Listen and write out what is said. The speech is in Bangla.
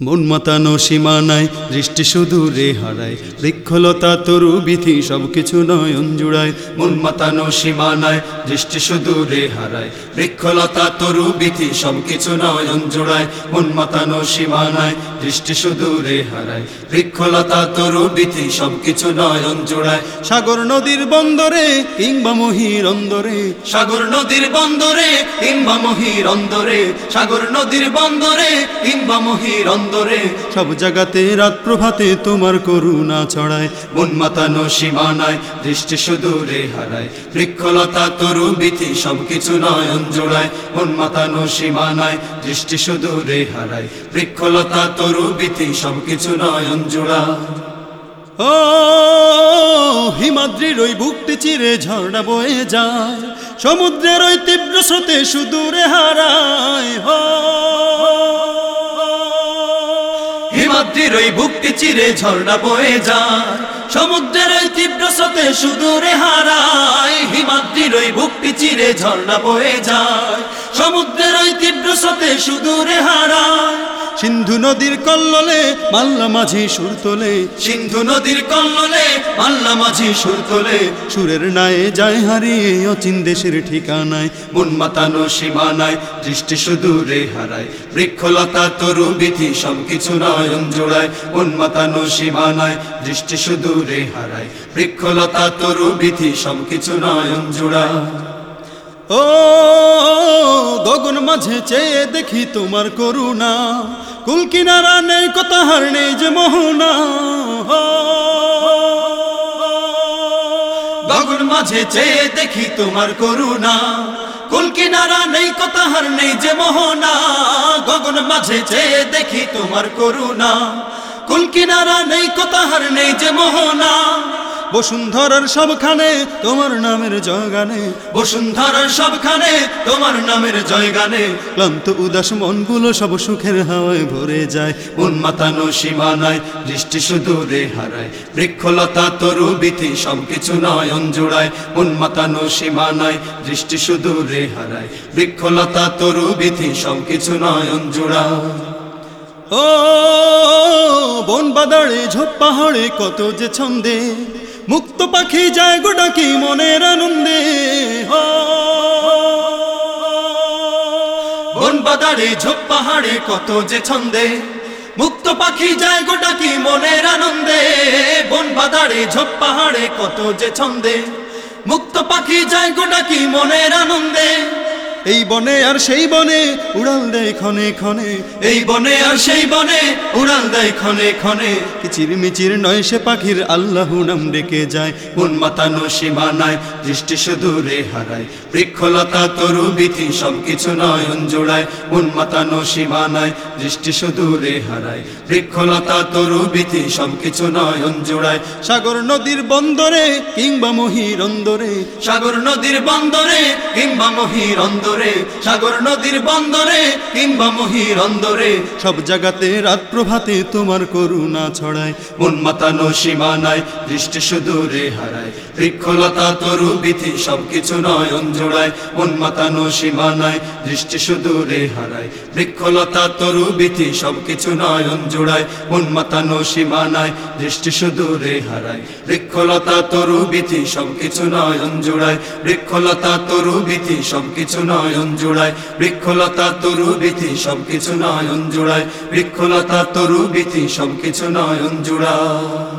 মন মাতানো সীমানায়, দৃষ্টি শুধু রে হারায়। বৃক্ষলতা, তরু বিধি সবকিছু নয় জুড়ায়। মন মাতানো সীমানায়, দৃষ্টি শুধু রে হারায়। বৃক্ষলতা তরু বিধি সবকিছু নয়ন জুড়ায়, মন মাতানো সীমানায়, দৃষ্টি শুধু রে হারায়। বৃক্ষলতা তরু বিধি সবকিছু নয়ন জোড়ায়। সাগর নদীর বন্দরে কিংবা মহির অন্দরে। সাগর নদীর বন্দরে কিংবা মহির অন্দরে। সাগর নদীর বন্দরে কিংবা মহির অন্দরে। সব জায়গাতে রাত প্রভাতে তোমার করুণা ছড়ায়, মন মাতানো সীমানায়, দৃষ্টি শুধু রে হারায়। বৃক্ষলতা তরু বিধি সবকিছু নয়ন জোড়ায় মন মাতানো সীমানায়, দৃষ্টি হারায় বৃক্ষলতা সবকিছু নয়ন জোড়ায় ও, হিমাদ্রির ওই চিরে ঝর্ণা বয়ে যায়। সমুদ্রের ওই তীব্র স্রোতে সুদূরে হারায় হো। হিমাদ্রির ওই বুকটি চিরে ঝর্ণা বয়ে যায়। সমুদ্রের ওই তীব্র স্রোতে সুদূরে হারায় বুকটি চিরে ঝর্ণা বয়ে যায়। সমুদ্রের ওই তীব্র স্রোতে সুদূরে হারায়। সিন্ধু নদীর কল্লোলে মাল্লা মাঝি সুর তোলে। সিন্ধু নদীর কল্লোলে মাল্লা মাঝি সুর তোলে। সুরের নায়ে যায় হারিয়ে অচিন দেশের ঠিকানায়। মন মাতানো সীমানায় দৃষ্টি শুধু রে হারায়। বৃক্ষলতা, তরু বিধি সবকিছু নয়ন জোড়ায়। মন মাতানো সীমানায় দৃষ্টি শুধু রে হারায়। বৃক্ষলতা, তরু বিধি সবকিছু নয়ন জোড়ায়। ও গগন মাঝে চেয়ে দেখি তোমার করুণা। কুল কিনারা নেই কথাহার নেই যে মোহনা। গগন মাঝে চেয়ে দেখি তোমার করুণা। কুল কিনারা নেই কথাহার নেই যে মোহনা। গগন মাঝে চেয়ে দেখি তোমার করুণা। কুল কিনারা নেই কথাহার নেই যে মোহনা। বসুন্ধরার সবখানে তোমার নামের জয়গানে, বসুন্ধরার সবখানে তোমার নামের জয়গানে। ক্লান্ত, উদাস মনগুলো সব সুখের হাওয়ায় ভরে যায়। মন মাতানো সীমানায়, দৃষ্টি শুধু রে হারায়। বৃক্ষলতা তরু বিধি সবকিছু নয়ন জোড়ায়। মন মাতানো সীমানায়, দৃষ্টি শুধু রে হারায়। বৃক্ষলতা তরু বিধি সবকিছু নয়ন জোড়ায়। ও বন বাদাড়ে ঝোপ পাহাড়ে কত যে ছন্দে। মুক্ত পাখি যায় গোডাকি মনের আনন্দে। বন বাদাড়ে, ঝোপ পাহাড়ে, কত যে ছন্দে। মুক্ত পাখি যায় গোডাকি মনের আনন্দে, বন বাদাড়ে, ঝোপ পাহাড়ে, কত যে ছন্দে। মুক্ত পাখি যায় গোডাকি মনের আনন্দে। এই বনে আর সেই বনে, উড়াল দেয় ক্ষণে ক্ষণে। এই বনে আর সেই বনে, উড়াল দেয় ক্ষণে ক্ষণে। কিচির মিচির নয় সে পাখির, আল্লাহ নাম ডেকে যায়। মন মাতানো সীমানায় দৃষ্টি শুধু রে হারায়। বৃক্ষলতা তরু বিধি সবকিছু নয়ন জোড়ায়। মন মাতানো সীমানায় দৃষ্টি শুধু রে হারায়। বৃক্ষলতা তরু বিধি সবকিছু নয়ন জোড়ায়। সাগর নদীর বন্দরে কিংবা মহির অন্দরে। সাগর নদীর বন্দরে কিংবা মহির অন্দরে। সাগর নদীর বন্দরে, কিংবা মহির অন্দরে, সব জায়গাতে রাত প্রভাতে তোমার করুণা ছড়ায়, মন মাতানো সীমানায়, দৃষ্টি শুধু রে হারায়, বৃক্ষলতা, তরু বিধি সবকিছু নয়ন জোড়ায়, মন মাতানো সীমানায়, দৃষ্টি শুধু রে হারায়, বৃক্ষলতা, তরু বিধি সবকিছু নয়ন জোড়ায়, মন মাতানো সীমানায়, দৃষ্টি শুধু রে হারায়, বৃক্ষলতা, তরু বিধি সবকিছু নয়ন জোড়ায়, বৃক্ষলতা, তরু বিধি সবকিছু নয়ন জোড়ায় বৃক্ষলতা তরু বিথি সবকিছু নয়ন জোড়ায় বৃক্ষলতা তরু বিথি সবকিছু নয়ন জোড়ায়।